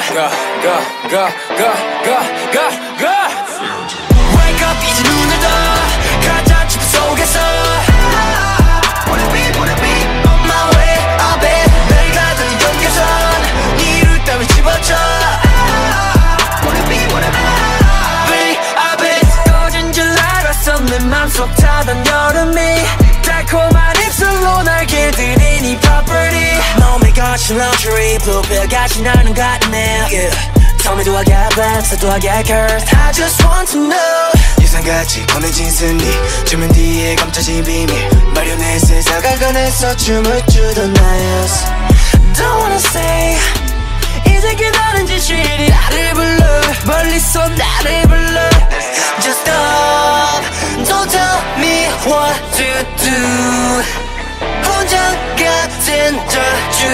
go, go, go, go, go, go, go. Wake up 이제 눈을 떠 가짜 춤 속에서 Wanna be, wanna be on my way up it 날 가둔 경계선 이루 따위 집어쳐 Wanna be, wanna be up it 꺼진 줄 알았어 내 맘속 타던 여름이 달콤한 입술로 날 길들이니 property 거친 luxury blue pill 같이 나는 같네 yeah. Tell me do I get blessed or do I get cursed I just want to know 예상같이 꺼내진 승리 주면 뒤에 감춰진 비밀 마련해 세상을 꺼내서 춤을 추던 나였어 Don't wanna say 이제 깨달은 진실이 나를 불러 멀리서 나를 불러 Just stop Don't tell me what to do 같은 저주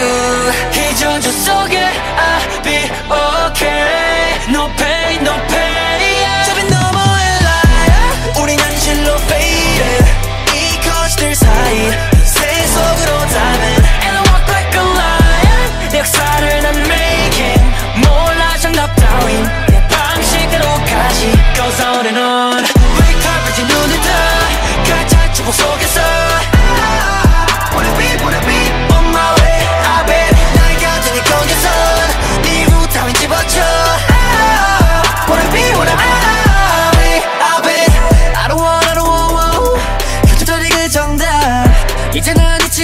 이 저주 속에 I'll be okay No pain, no pain 저빛 너머의 liar 우린 현실로 faded 이 거짓들 사이 새 속으로 dive And I walk like a lion 내 역사를 난 making 몰라 정답 따윈 내 방식대로 가지 Goes on and on